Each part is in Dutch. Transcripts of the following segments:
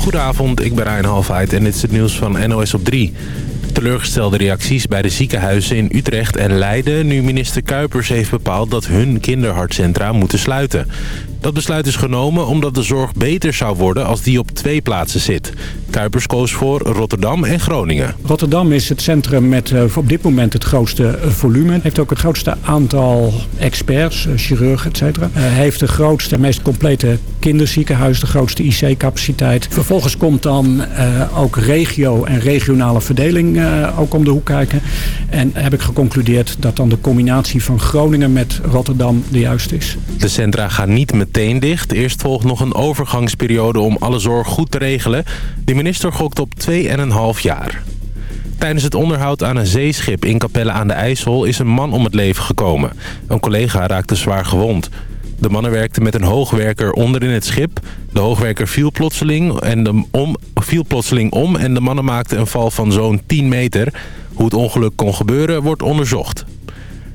Goedenavond, ik ben Ryan Halfheid en dit is het nieuws van NOS op 3. Teleurgestelde reacties bij de ziekenhuizen in Utrecht en Leiden... nu minister Kuipers heeft bepaald dat hun kinderhartcentra moeten sluiten. Dat besluit is genomen omdat de zorg beter zou worden als die op twee plaatsen zit. Kuipers koos voor Rotterdam en Groningen. Rotterdam is het centrum met uh, op dit moment het grootste uh, volume. Heeft ook het grootste aantal experts, uh, chirurgen, etc. heeft de grootste, meest complete kinderziekenhuis, de grootste IC-capaciteit. Vervolgens komt dan ook regio en regionale verdeling ook om de hoek kijken. En heb ik geconcludeerd dat dan de combinatie van Groningen met Rotterdam de juiste is. De centra gaan niet meteen dicht. Eerst volgt nog een overgangsperiode om alle zorg goed te regelen. De minister gokt op 2,5 jaar. Tijdens het onderhoud aan een zeeschip in Capelle aan de IJssel is een man om het leven gekomen. Een collega raakte zwaar gewond. De mannen werkten met een hoogwerker onder in het schip. De hoogwerker viel plotseling, en de om, viel plotseling om en de mannen maakten een val van zo'n 10 meter. Hoe het ongeluk kon gebeuren wordt onderzocht.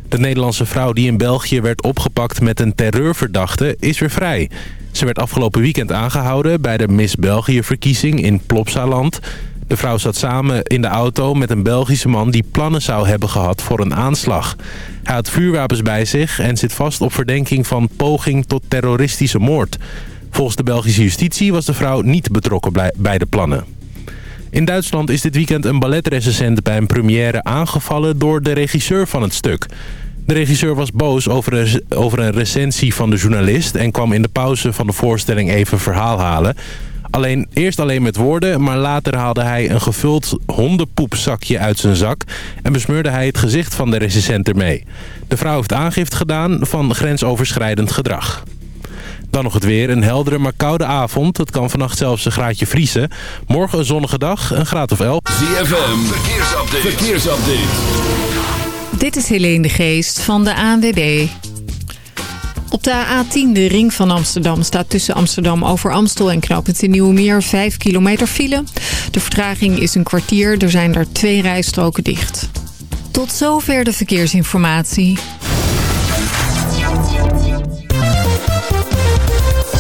De Nederlandse vrouw die in België werd opgepakt met een terreurverdachte is weer vrij. Ze werd afgelopen weekend aangehouden bij de Miss België-verkiezing in Plopsaland. De vrouw zat samen in de auto met een Belgische man die plannen zou hebben gehad voor een aanslag. Hij had vuurwapens bij zich en zit vast op verdenking van poging tot terroristische moord. Volgens de Belgische justitie was de vrouw niet betrokken bij de plannen. In Duitsland is dit weekend een balletrecensent bij een première aangevallen door de regisseur van het stuk. De regisseur was boos over een, over een recensie van de journalist... en kwam in de pauze van de voorstelling even verhaal halen. Alleen, eerst alleen met woorden, maar later haalde hij een gevuld hondenpoepzakje uit zijn zak... en besmeurde hij het gezicht van de recensent ermee. De vrouw heeft aangifte gedaan van grensoverschrijdend gedrag. Dan nog het weer. Een heldere maar koude avond. Het kan vannacht zelfs een graadje vriezen. Morgen een zonnige dag, een graad of 11. ZFM, verkeersupdate. verkeersupdate. Dit is Helene de Geest van de ANWB. Op de A10, de ring van Amsterdam, staat tussen Amsterdam over Amstel en Knoopend in Nieuwemeer 5 kilometer file. De vertraging is een kwartier, er zijn er twee rijstroken dicht. Tot zover de verkeersinformatie.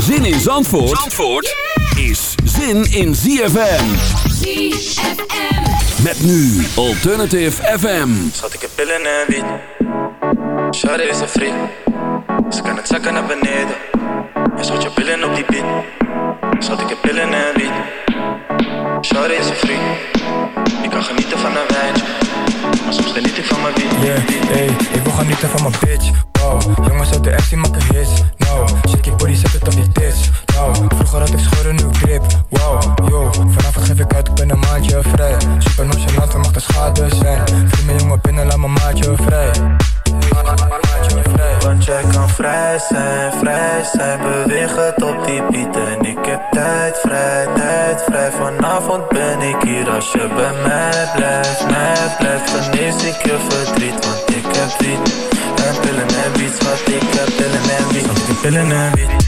Zin in Zandvoort, Zandvoort is zin in ZFM. ZFM. Met nu Alternative FM. Schat, ik heb pillen en wiet. Shawty is een freak. Ze kan het zakken naar beneden. En schat je pillen op die beat. Schat, ik heb pillen en wiet. Shawty is een freak. Ik kan genieten van een wijntje. Soms geniet ik van mijn wiet. Yeah, hey, ik wil genieten van mijn bitch. Wow, jongens uit F die maken hits. No, shake je body, zet het op je tits. No, vroeger had ik scheuren, nu grip. Wow, yo, vanavond geef ik uit, ik ben een maandje vrij. Super nonchalant, we mag de schade zijn. Vriend mijn jongen binnen, laat mijn maatje vrij. Want jij kan vrij zijn, vrij zijn Beweeg het op die beat ik heb tijd vrij, tijd als je bij mij blijft Mij blijft, genees ik je verdriet Want ik heb wiet. En pillen en wiet, wat ik heb pillen en wiet. Ik heb pillen en wiet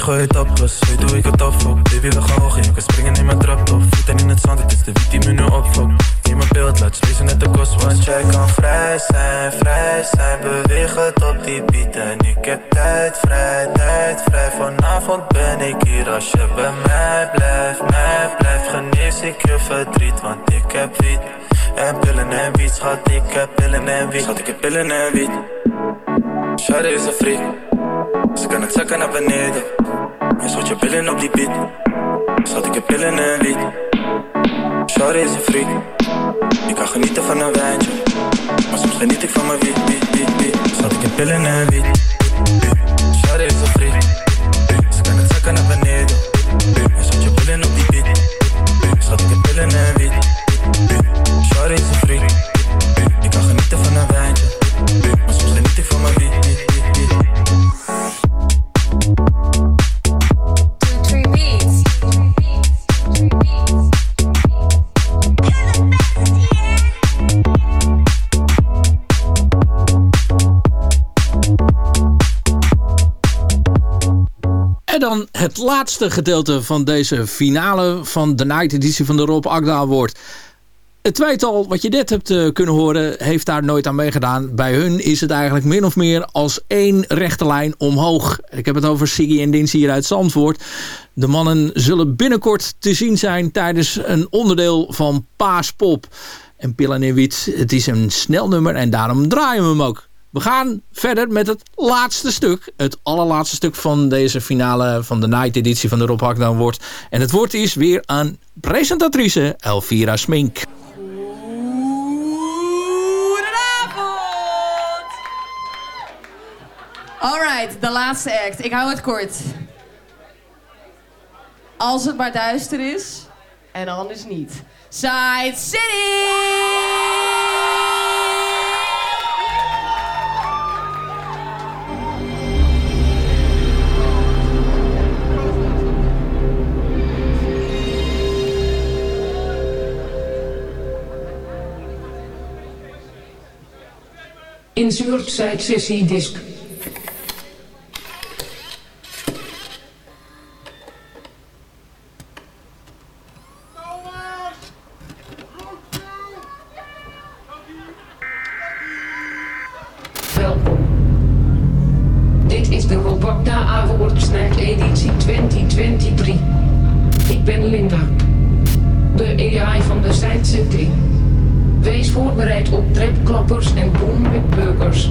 Shorty gooi het op, weet hoe ik het opfok Baby we gaan hoog je kan springen in mijn trap top Voeten in het zand, het is de wiet die me nu opfokt. Neem mijn beeld, laat spacen net de kost Want jij kan vrij zijn, vrij zijn. Beweeg het op die beat en ik heb tijd vrij, tijd vrij. Vanavond ben ik hier als je bij mij blijft, mij blijft. Genees ik je verdriet, want ik heb wiet. En pillen en wiet, schat ik heb pillen en wiet. Schat ik heb pillen en wiet. Shawty is een freak ze kan het zakken naar beneden. En schot je pillen op die beat. Zat ik je pillen en wiet. Sorry is een freak. Ik kan genieten van een wijntje. Maar soms geniet ik van mijn wiet, wiet, wiet, wiet. Ik je pillen en wiet. Sorry is een freak. Ze kan het zakken naar beneden. En schot je pillen op die beat. Zat ik je pillen en wiet. Sorry is een freak. dan het laatste gedeelte van deze finale van de Night Editie van de Rob Agda Award. Het tweetal wat je net hebt eh, kunnen horen heeft daar nooit aan meegedaan. Bij hun is het eigenlijk min of meer als één rechte lijn omhoog. Ik heb het over Siggy en Dins hier uit Zandvoort. De mannen zullen binnenkort te zien zijn tijdens een onderdeel van Paaspop. En Pillen en Wiet, het is een snel nummer en daarom draaien we hem ook. We gaan verder met het laatste stuk. Het allerlaatste stuk van deze finale van de night editie van de Rob Hakdaan wordt. En het woord is weer aan presentatrice Elvira Smink. Goedenavond! Alright, de laatste act. Ik hou het kort. Als het maar duister is en anders niet. Side City! In zijt sessie disk. Nogmaals, goed zo. Nog dit is de Robota Awards Night editie 2023. Ik ben Linda, de AI van de Science City. Wees voorbereid op trapklappers en boomwipbeukers.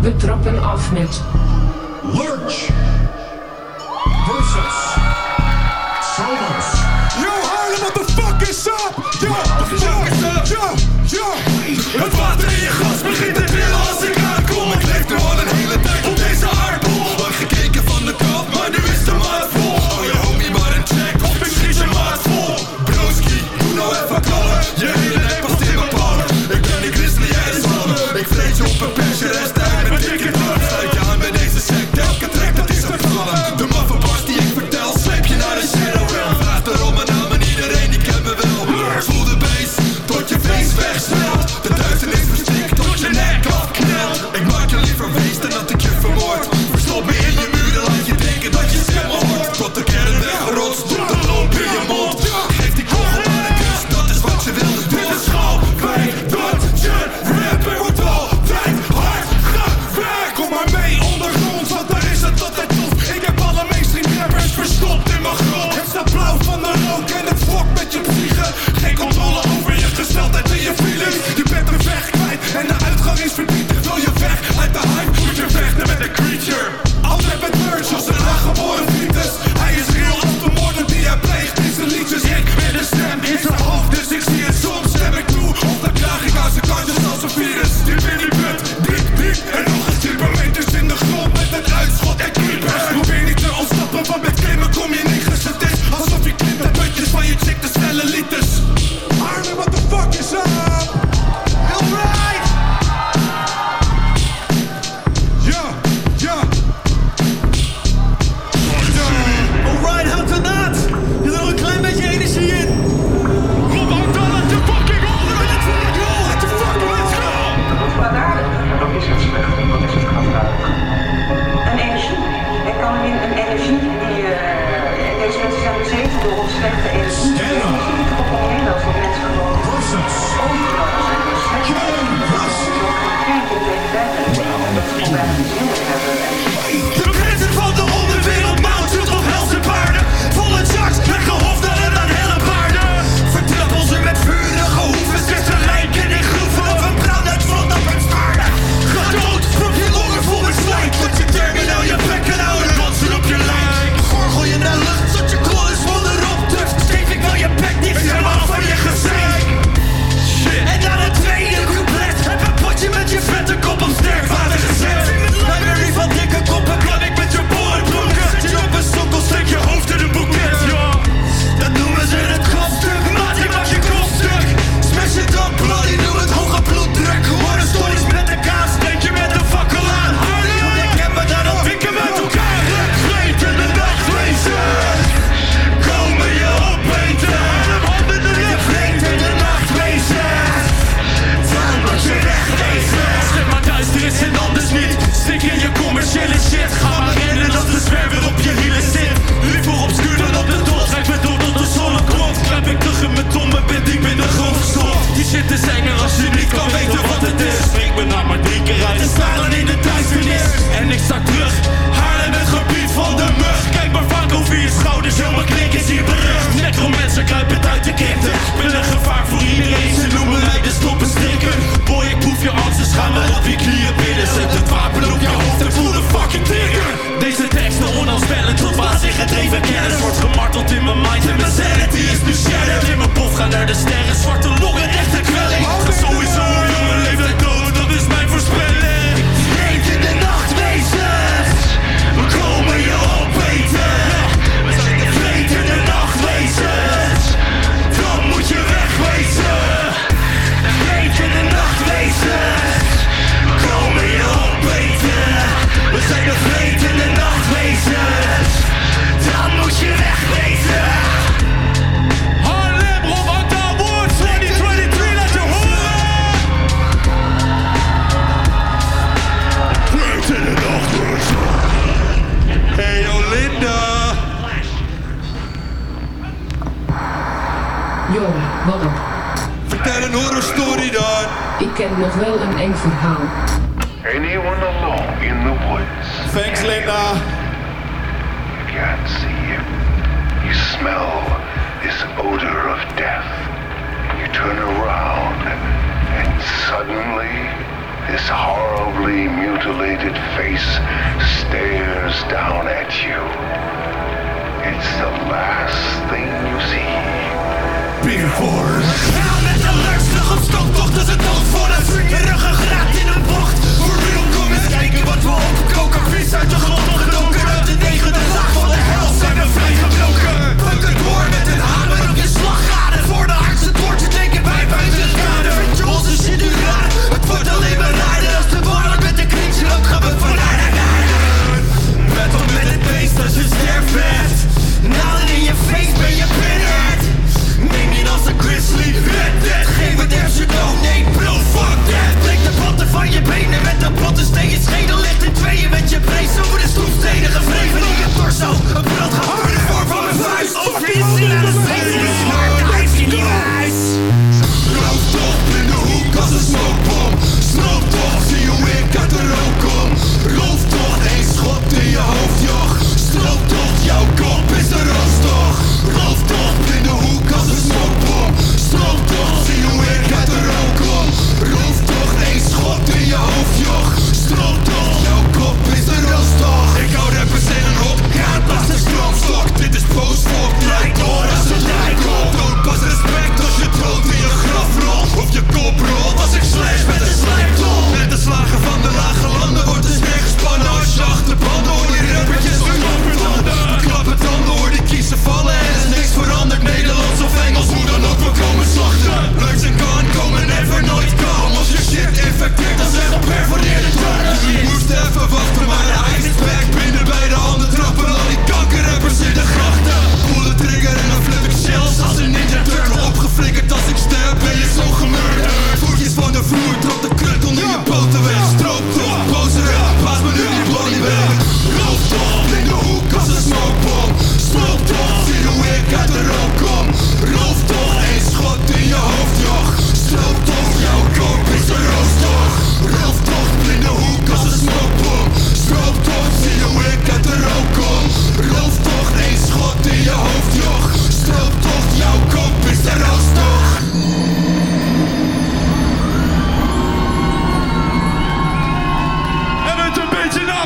We trappen af met Lurch versus Solos. You heard him is op, ja, de fuck is up, ja, ja. Het water in je gas begint te trillen als ik aankom. Ik leef nu al een hele tijd op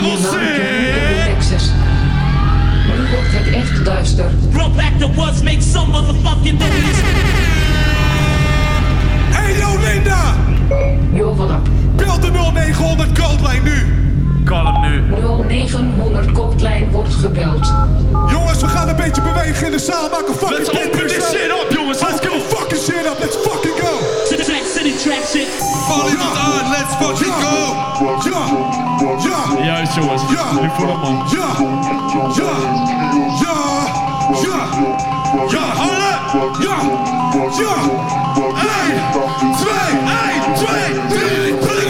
Exit. Maar nu wordt het echt duister. Throw the words, make some motherfucking noise. Hey yo Linda! Yo, wat up? Bel de 0900 Coldlijn nu! Call nu. nu. 0900 Coldlijn wordt gebeld. Jongens, we gaan een beetje bewegen in de zaal. Maak een fucking Let's open this shit up, jongens. Let's go. fucking shit up. Let's fucking go. Track city, track shit. van iemand let's fucking go! Yeah, yeah. Yeah, yeah. Yeah, yeah. Yeah, yeah. Yeah, yeah. Yeah, yeah. Yeah, ja, alle! yeah. Yeah, 1, 3, 3, 3,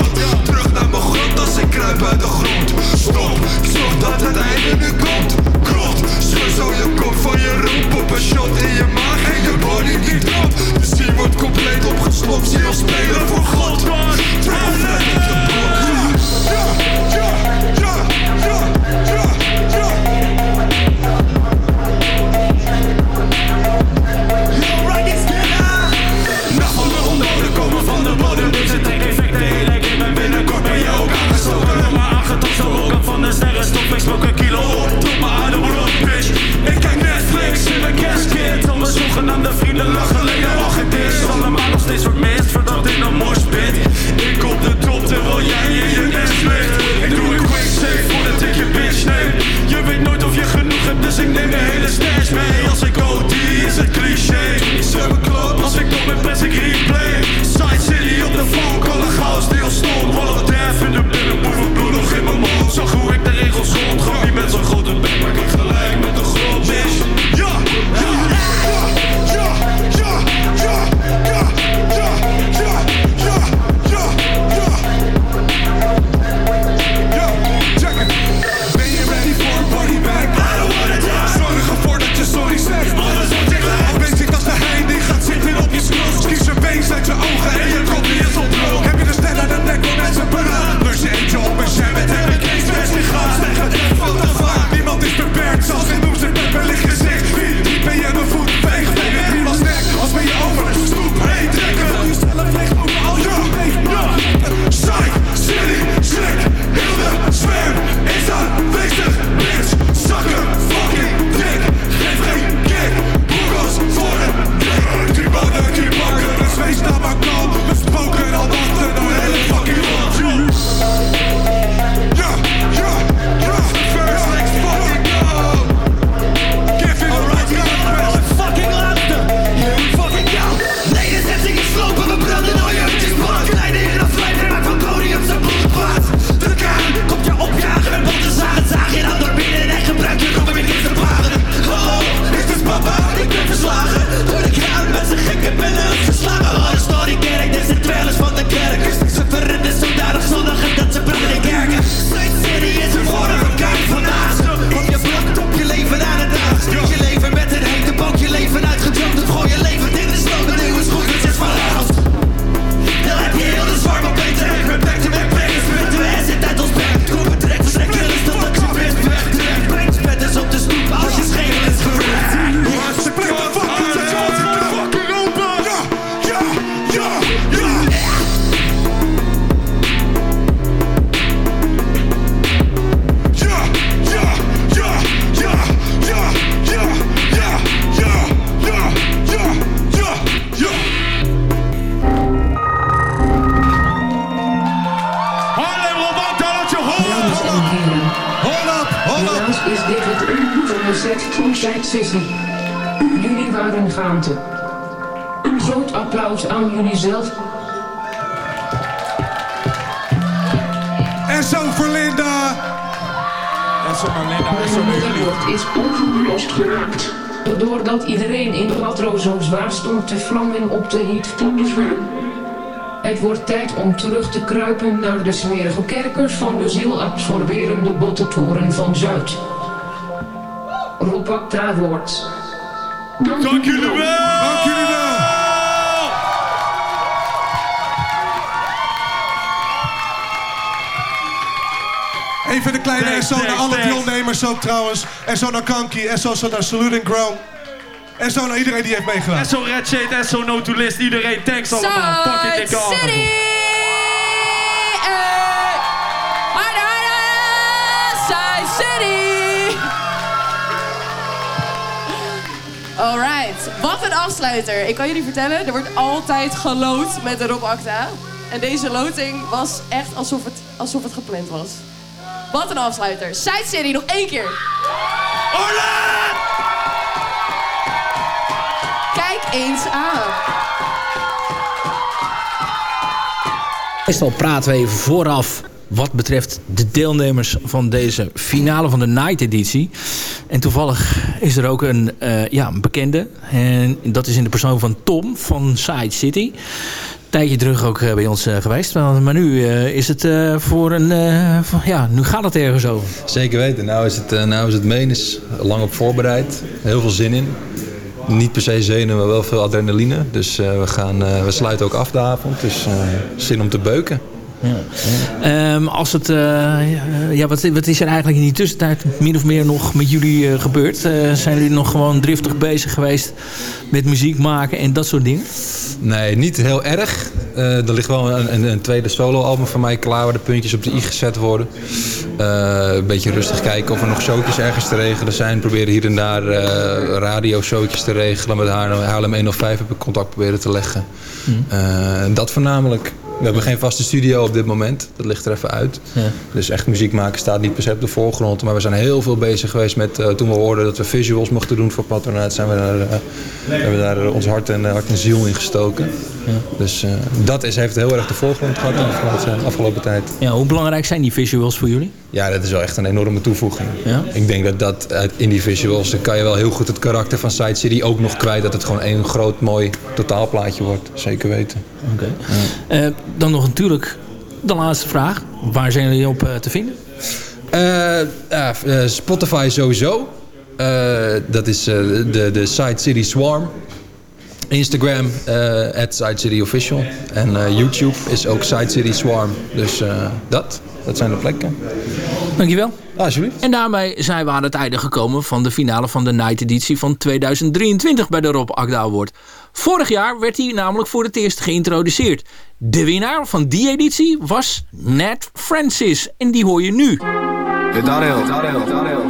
Yeah. Naar de smerige kerkers van de zielabsorberende bottentoren van Zuid. Rob Acta wordt. Dank, Dank jullie wel! Dank jullie wel. Even een kleine Thanks, SO naar alle deelnemers ook trouwens. En zo naar Kanki, en zo naar Salute and Ground. En zo naar iedereen die heeft meegedaan. SO Red Shade, SO No To List, iedereen, thanks allemaal. Fucking dikke Alright, wat een afsluiter. Ik kan jullie vertellen, er wordt altijd geloot met de Rob Acta. En deze loting was echt alsof het, alsof het gepland was. Wat een afsluiter. Side City, nog één keer. Kijk eens aan. Meestal praten we even vooraf wat betreft de deelnemers van deze finale van de Night editie. En toevallig is er ook een, eh, ja, bekende. En dat is in de persoon van Tom van Side City. Tijdje terug ook eh, bij ons eh, geweest. Maar, nu is het voor een... ja, nu gaat het ergens over. Zeker weten. Nou is het, nou is het menens. Lang op voorbereid. Heel veel zin in. Niet per se zenuwen, maar wel veel adrenaline. Dus we, gaan, we sluiten ook af de avond. Dus zin om te beuken. Ehm, als het, eh, ja, wat, wat is er eigenlijk in die tussentijd min of meer nog met jullie eh, gebeurd? Eh, zijn jullie nog gewoon driftig bezig geweest met muziek maken en dat soort dingen? Nee, niet heel erg. Er ligt wel een, een, een tweede soloalbum van mij klaar... waar de puntjes op de i gezet worden. Een beetje rustig kijken of er nog showtjes ergens te regelen zijn. Proberen hier en daar eh radioshowtjes te regelen. Met Haarlem, Haarlem 105 heb ik contact proberen te leggen. Eh, dat voornamelijk. We hebben geen vaste studio op dit moment. Dat ligt er even uit. Ja. Dus echt muziek maken staat niet per se op de voorgrond. Maar we zijn heel veel bezig geweest met... eh, toen we hoorden dat we visuals mochten doen voor Patronaat... zijn we daar, eh, hebben we daar ons hart en, eh, hart en ziel in gestoken. Dus eh, dat is, heeft heel erg de voorgrond gehad de afgelopen, afgelopen tijd. Ja, hoe belangrijk zijn die visuals voor jullie? Ja, dat is wel echt een enorme toevoeging. Ja? Ik denk dat dat uit in die visuals... dan kan je wel heel goed het karakter van Side City ook nog kwijt... dat het gewoon één groot mooi totaalplaatje wordt. Zeker weten. Oké. Eh, dan nog natuurlijk de laatste vraag. Waar zijn jullie op eh, te vinden? Eh, Spotify sowieso. Dat is de, de Side City Swarm. Instagram, at Side City Official. En YouTube is ook Side City Swarm. Dus dat, dat zijn de plekken. Dankjewel. Alsjeblieft. En daarmee zijn we aan het einde gekomen van de finale van de Night editie van 2023 bij de Rob Agda Award. Vorig jaar werd hij namelijk voor het eerst geïntroduceerd. De winnaar van die editie was Nat Francis. En die hoor je nu. Darrell, Darrell,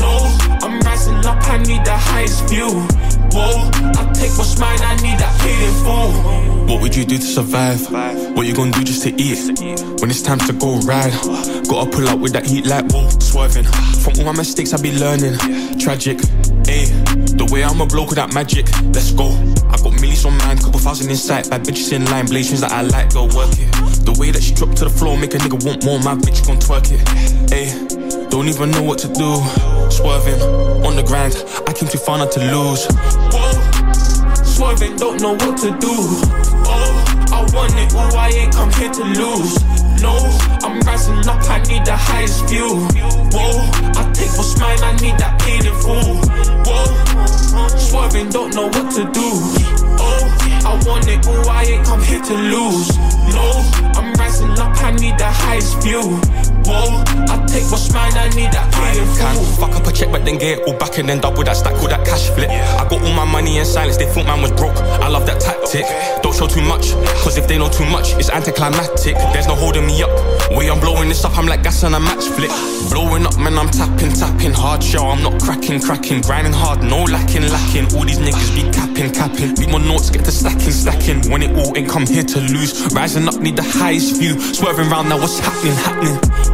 No, I'm rising up, I need the highest view. Whoa, I take what's mine, I need that in full. What would you do to survive? What you gonna do just to eat? When it's time to go ride, gotta pull up with that heat like whoa, swerving. From all my mistakes, I be learning. Tragic, ayy. The way I'm a bloke with that magic, let's go. I got millions on mine, couple thousand in sight. Bad bitches in line, blazings that I like, go work it. The way that she dropped to the floor, make a nigga want more. My bitch gon' twerk it, ayy. Don't even know what to do. Swerving on the grind, I came too far not to lose. Whoa, swerving, don't know what to do. Oh, I want it all, I ain't come here to lose. No, I'm rising up, I need the highest view. Whoa, I take what's mine, I need that paid in full. Whoa, swerving, don't know what to do. Oh, I want it all, I ain't come here to lose. No, I'm rising up, I need the highest view. Whoa, I take what's mine, I need that Can fuck up a check, but then get it all back and then double that stack, call that cash flip. I got all my money in silence, they thought man was broke. I love that tactic. Don't show too much, cause if they know too much, it's anticlimactic. There's no holding me up. Way I'm blowing this up, I'm like gas on a match flip. Blowing up, man, I'm tapping, tapping. Hard show, I'm not cracking, cracking. Grinding hard, no lacking, lacking. All these niggas be capping, capping. Beat my notes, get to stacking, stacking. When it all ain't come here to lose. Rising up, need the highest view. Swerving round now, what's happening, happening?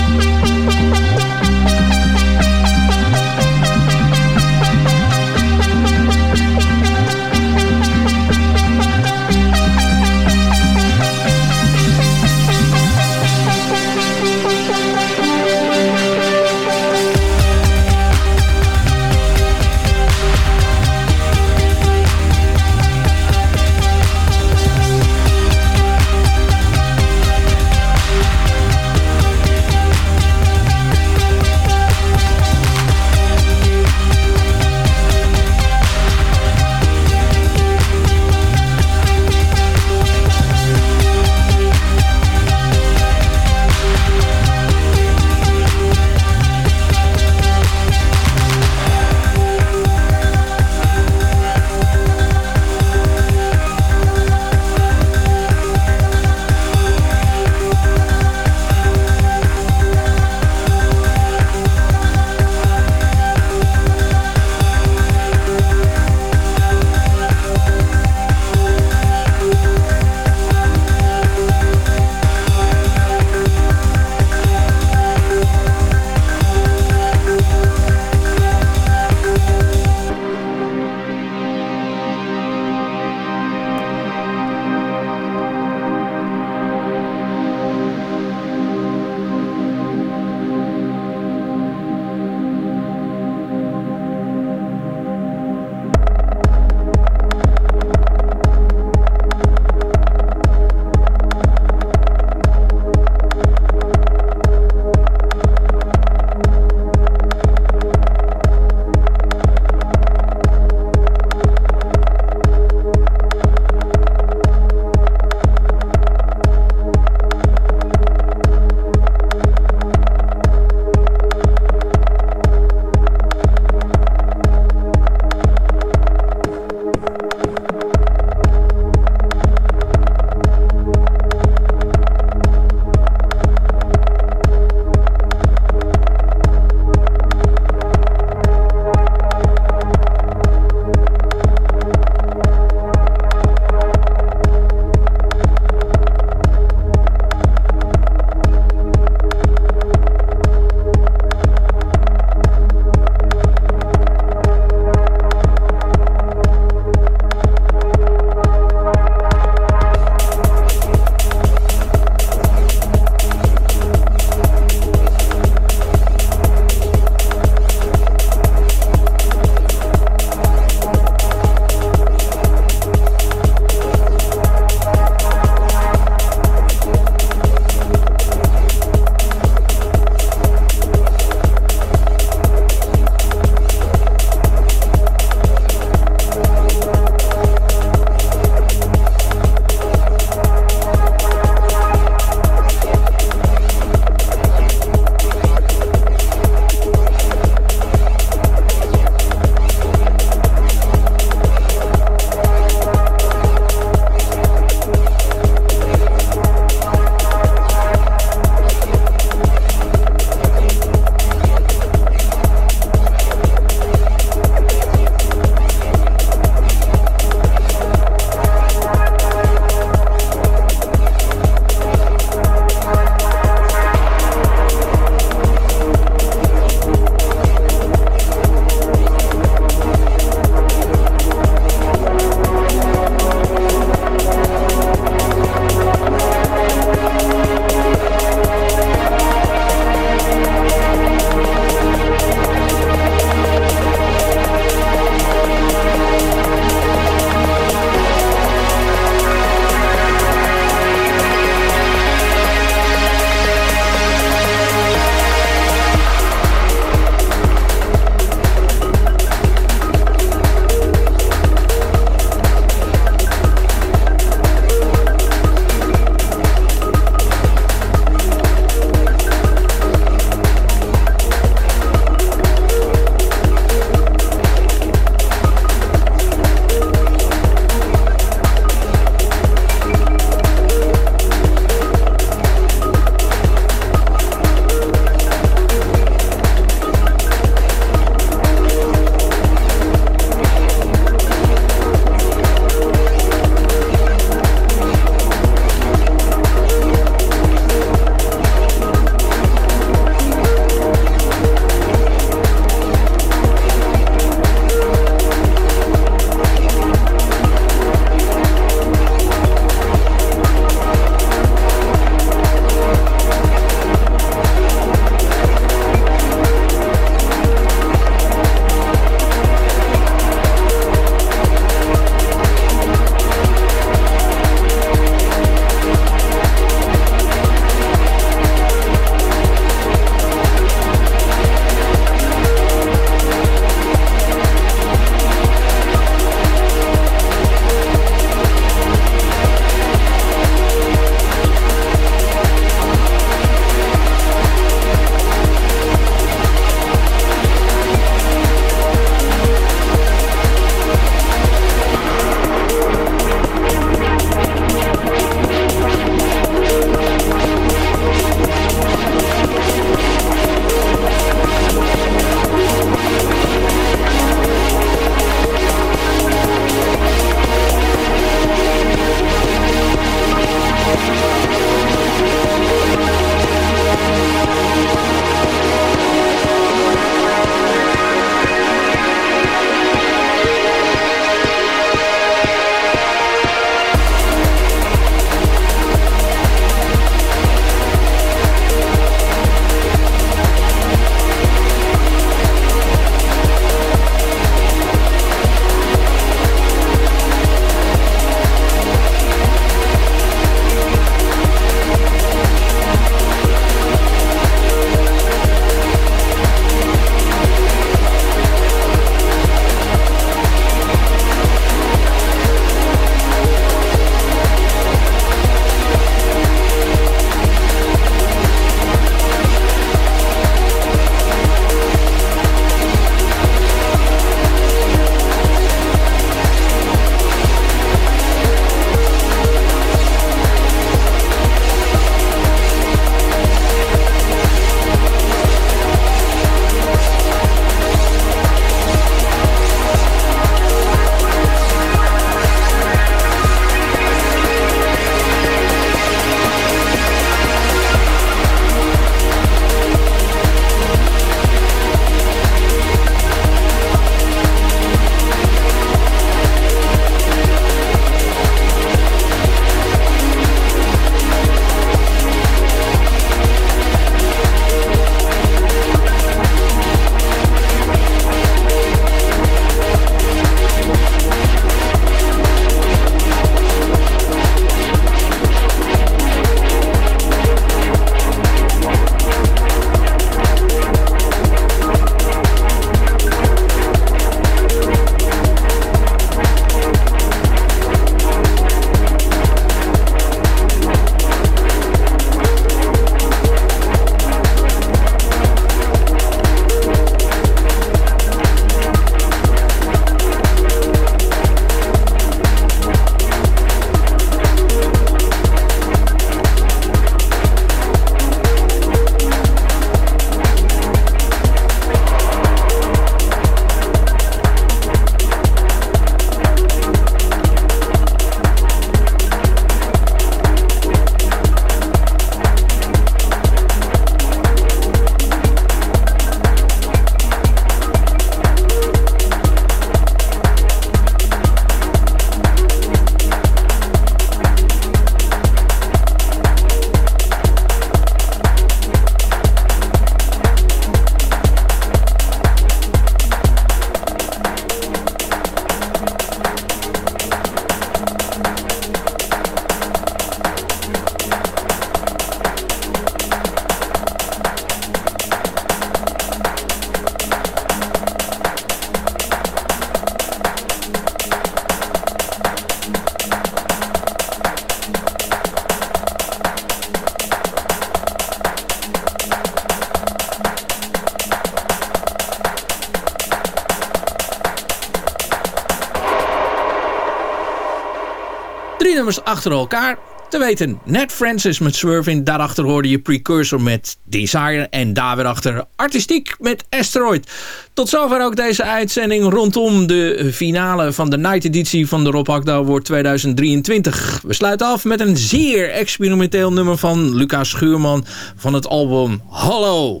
Nummers achter elkaar. Te weten, Ned Francis met Swerving. Daarachter hoorde je Precursor met Desire. En daar weer achter Artistiek met Asteroid. Tot zover ook deze uitzending rondom de finale van de night editie van de Rob Akda Award 2023. We sluiten af met een zeer experimenteel nummer van Lucas Schuurman van het album Hallo.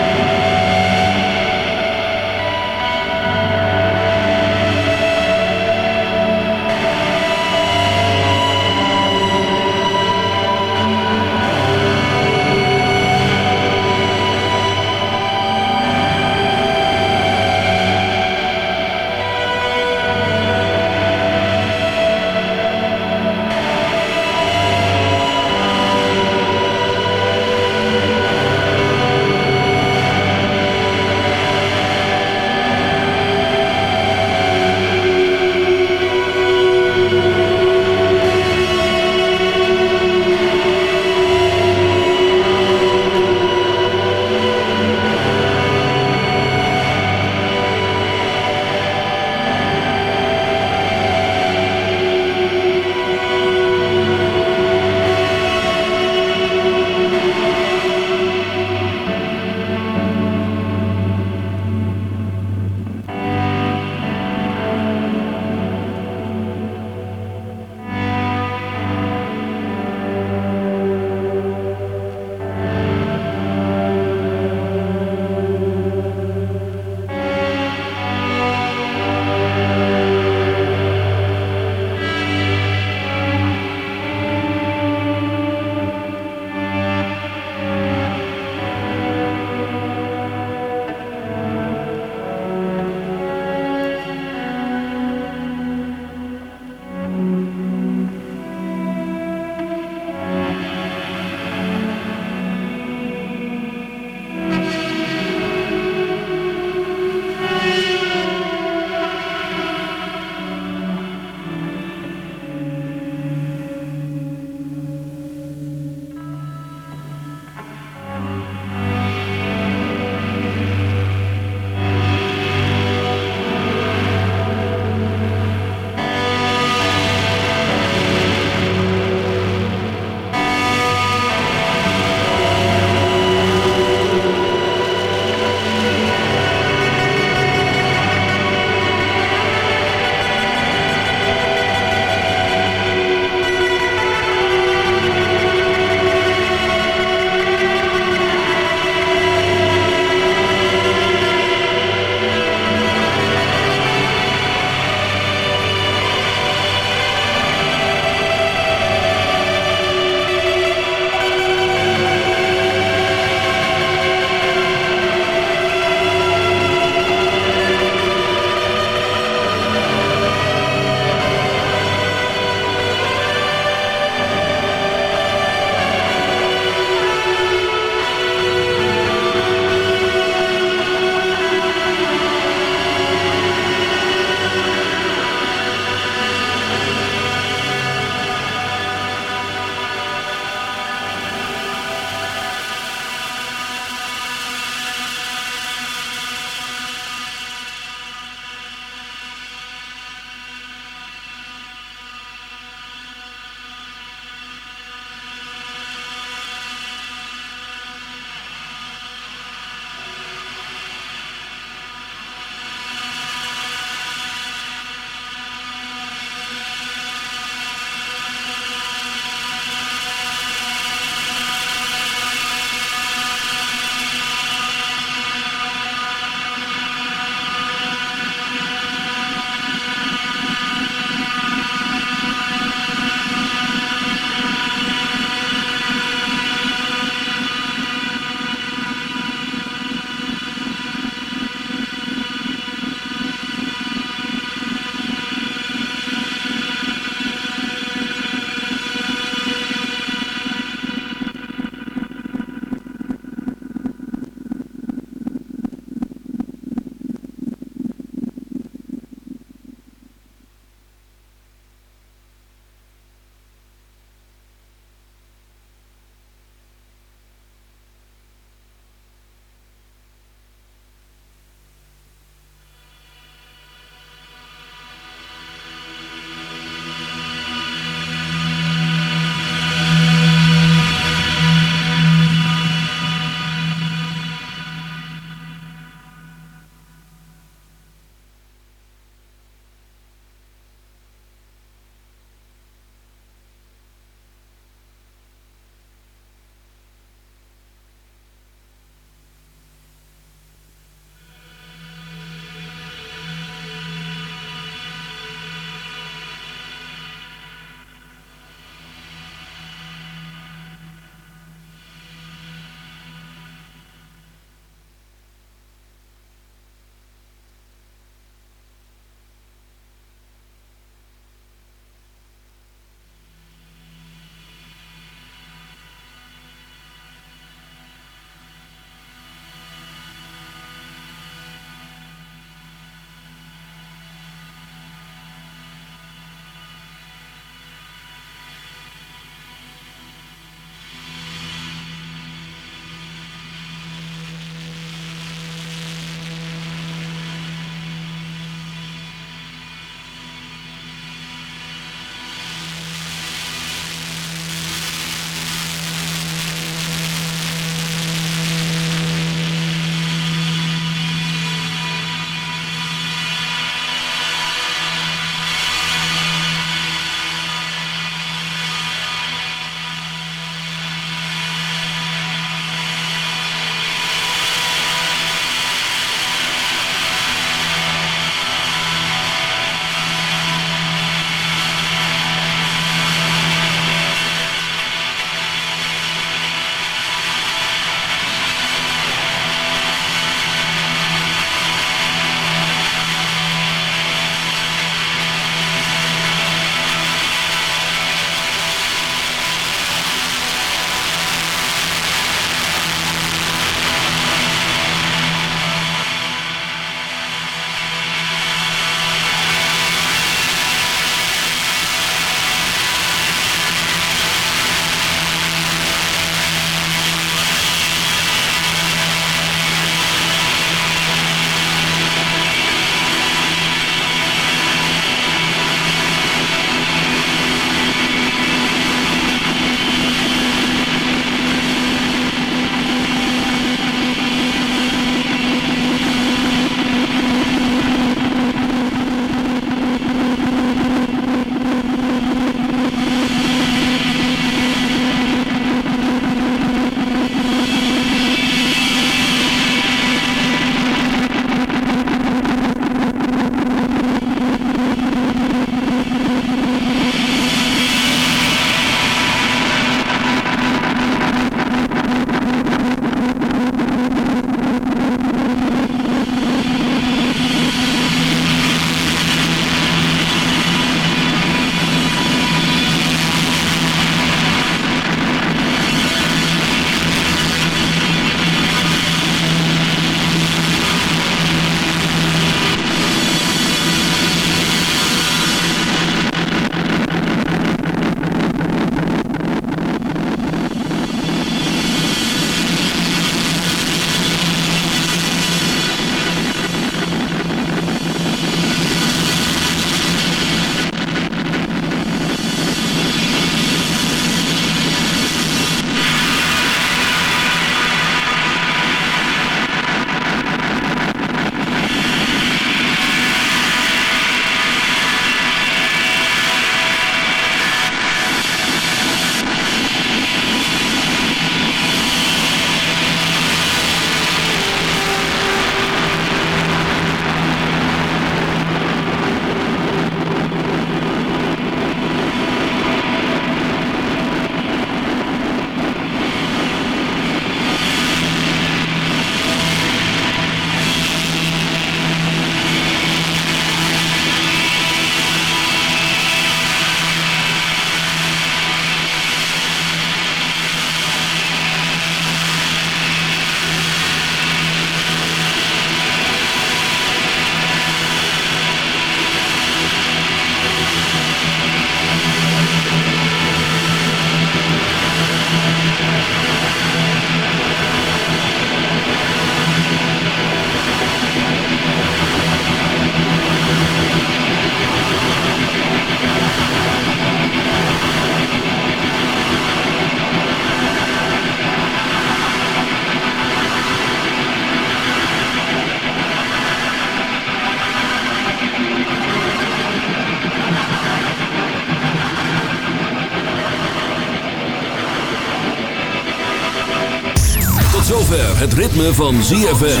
Ritme van ZFM.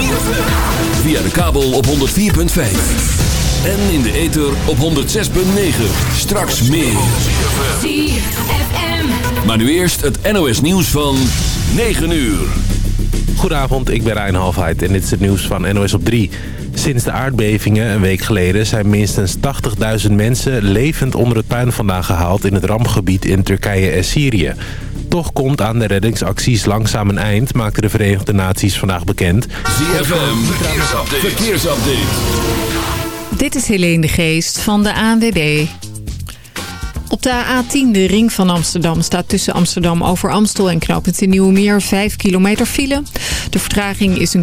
Via de kabel op 104.5. En in de ether op 106.9. Straks meer. Maar nu eerst het NOS nieuws van 9 uur. Goedenavond, ik ben Rijn Halfheid en dit is het nieuws van NOS op 3. Sinds de aardbevingen een week geleden zijn minstens 80.000 mensen levend onder het puin vandaan gehaald in het rampgebied in Turkije en Syrië. Toch komt aan de reddingsacties langzaam een eind, maakten de Verenigde Naties vandaag bekend. ZFM, verkeersupdate. verkeersupdate. Dit is Helene de Geest van de ANWB. Op de A10, de ring van Amsterdam, staat tussen Amsterdam over Amstel en knooppunt in Nieuwemeer 5 kilometer file. De vertraging is een